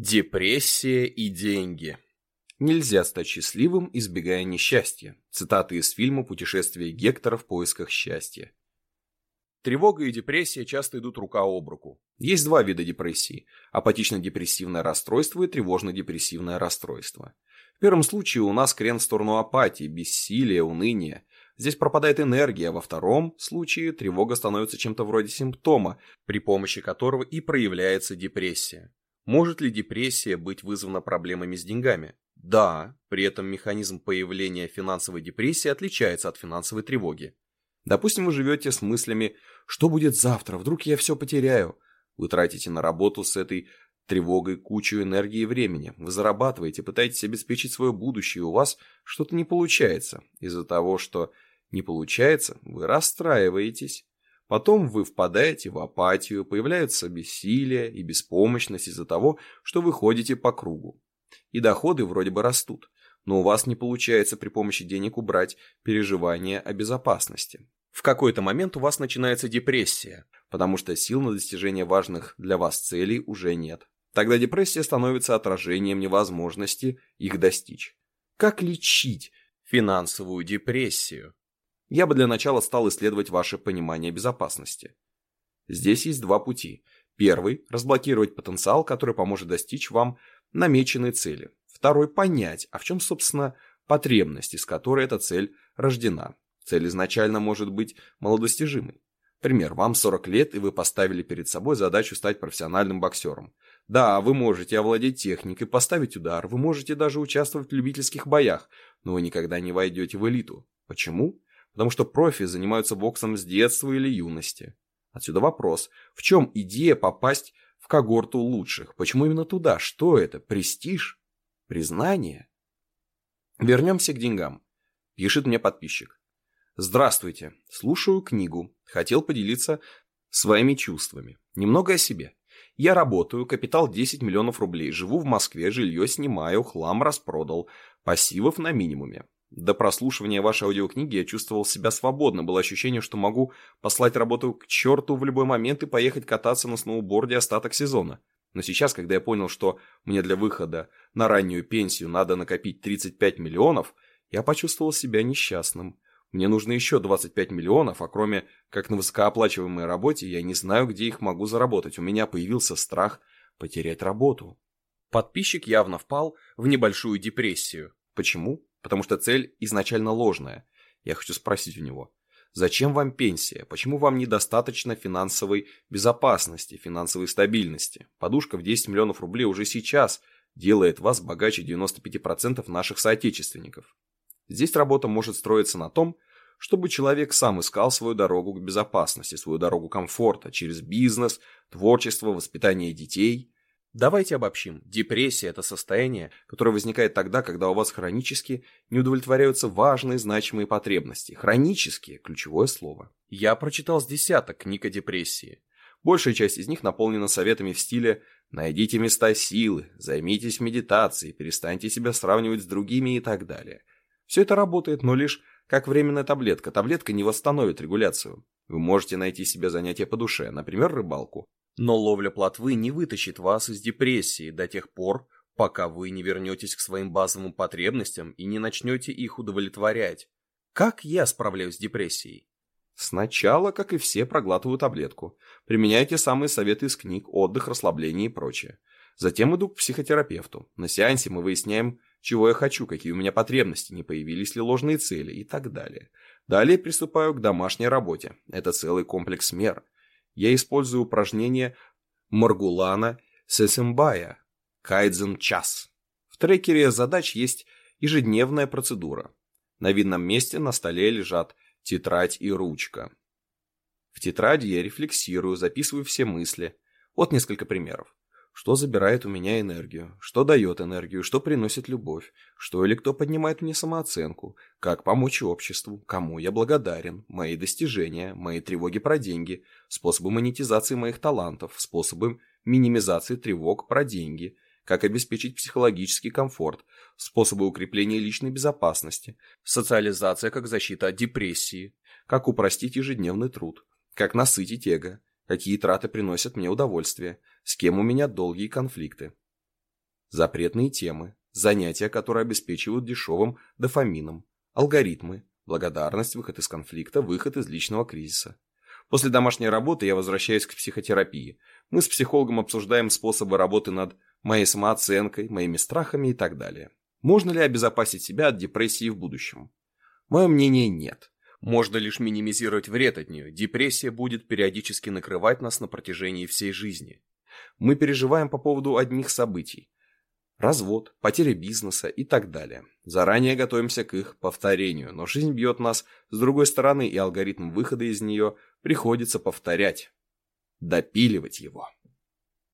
Депрессия и деньги. Нельзя стать счастливым, избегая несчастья. Цитаты из фильма «Путешествие Гектора в поисках счастья». Тревога и депрессия часто идут рука об руку. Есть два вида депрессии – апатично-депрессивное расстройство и тревожно-депрессивное расстройство. В первом случае у нас крен в сторону апатии, бессилия, уныния. Здесь пропадает энергия, а во втором случае тревога становится чем-то вроде симптома, при помощи которого и проявляется депрессия. Может ли депрессия быть вызвана проблемами с деньгами? Да, при этом механизм появления финансовой депрессии отличается от финансовой тревоги. Допустим, вы живете с мыслями «что будет завтра, вдруг я все потеряю?» Вы тратите на работу с этой тревогой кучу энергии и времени. Вы зарабатываете, пытаетесь обеспечить свое будущее, и у вас что-то не получается. Из-за того, что не получается, вы расстраиваетесь. Потом вы впадаете в апатию, появляются бессилие и беспомощность из-за того, что вы ходите по кругу. И доходы вроде бы растут, но у вас не получается при помощи денег убрать переживания о безопасности. В какой-то момент у вас начинается депрессия, потому что сил на достижение важных для вас целей уже нет. Тогда депрессия становится отражением невозможности их достичь. Как лечить финансовую депрессию? Я бы для начала стал исследовать ваше понимание безопасности. Здесь есть два пути. Первый – разблокировать потенциал, который поможет достичь вам намеченной цели. Второй – понять, а в чем, собственно, потребность, из которой эта цель рождена. Цель изначально может быть малодостижимой. Пример, вам 40 лет, и вы поставили перед собой задачу стать профессиональным боксером. Да, вы можете овладеть техникой, поставить удар, вы можете даже участвовать в любительских боях, но вы никогда не войдете в элиту. Почему? Потому что профи занимаются боксом с детства или юности. Отсюда вопрос, в чем идея попасть в когорту лучших? Почему именно туда? Что это? Престиж? Признание? Вернемся к деньгам. Пишет мне подписчик. Здравствуйте. Слушаю книгу. Хотел поделиться своими чувствами. Немного о себе. Я работаю, капитал 10 миллионов рублей, живу в Москве, жилье снимаю, хлам распродал, пассивов на минимуме. До прослушивания вашей аудиокниги я чувствовал себя свободно, было ощущение, что могу послать работу к черту в любой момент и поехать кататься на сноуборде остаток сезона. Но сейчас, когда я понял, что мне для выхода на раннюю пенсию надо накопить 35 миллионов, я почувствовал себя несчастным. Мне нужно еще 25 миллионов, а кроме как на высокооплачиваемой работе, я не знаю, где их могу заработать. У меня появился страх потерять работу. Подписчик явно впал в небольшую депрессию. Почему? Потому что цель изначально ложная. Я хочу спросить у него, зачем вам пенсия? Почему вам недостаточно финансовой безопасности, финансовой стабильности? Подушка в 10 миллионов рублей уже сейчас делает вас богаче 95% наших соотечественников. Здесь работа может строиться на том, чтобы человек сам искал свою дорогу к безопасности, свою дорогу комфорта через бизнес, творчество, воспитание детей – Давайте обобщим. Депрессия – это состояние, которое возникает тогда, когда у вас хронически не удовлетворяются важные значимые потребности. Хронические – ключевое слово. Я прочитал с десяток книг о депрессии. Большая часть из них наполнена советами в стиле «найдите места силы», «займитесь медитацией», «перестаньте себя сравнивать с другими» и так далее. Все это работает, но лишь как временная таблетка. Таблетка не восстановит регуляцию. Вы можете найти себе занятие по душе, например, рыбалку. Но ловля плотвы не вытащит вас из депрессии до тех пор, пока вы не вернетесь к своим базовым потребностям и не начнете их удовлетворять. Как я справляюсь с депрессией? Сначала, как и все, проглатываю таблетку. Применяйте самые советы из книг, отдых, расслабление и прочее. Затем иду к психотерапевту. На сеансе мы выясняем, чего я хочу, какие у меня потребности, не появились ли ложные цели и так далее. Далее приступаю к домашней работе. Это целый комплекс мер – я использую упражнение Маргулана Сесембая «Кайдзен час». В трекере задач есть ежедневная процедура. На видном месте на столе лежат тетрадь и ручка. В тетради я рефлексирую, записываю все мысли. Вот несколько примеров. Что забирает у меня энергию? Что дает энергию? Что приносит любовь? Что или кто поднимает мне самооценку? Как помочь обществу? Кому я благодарен? Мои достижения? Мои тревоги про деньги? Способы монетизации моих талантов? Способы минимизации тревог про деньги? Как обеспечить психологический комфорт? Способы укрепления личной безопасности? Социализация как защита от депрессии? Как упростить ежедневный труд? Как насытить эго? Какие траты приносят мне удовольствие? С кем у меня долгие конфликты? Запретные темы, занятия, которые обеспечивают дешевым дофамином, алгоритмы, благодарность, выход из конфликта, выход из личного кризиса. После домашней работы я возвращаюсь к психотерапии. Мы с психологом обсуждаем способы работы над моей самооценкой, моими страхами и так далее. Можно ли обезопасить себя от депрессии в будущем? Мое мнение – нет. Можно лишь минимизировать вред от нее. Депрессия будет периодически накрывать нас на протяжении всей жизни. Мы переживаем по поводу одних событий. Развод, потеря бизнеса и так далее. Заранее готовимся к их повторению, но жизнь бьет нас с другой стороны, и алгоритм выхода из нее приходится повторять. Допиливать его.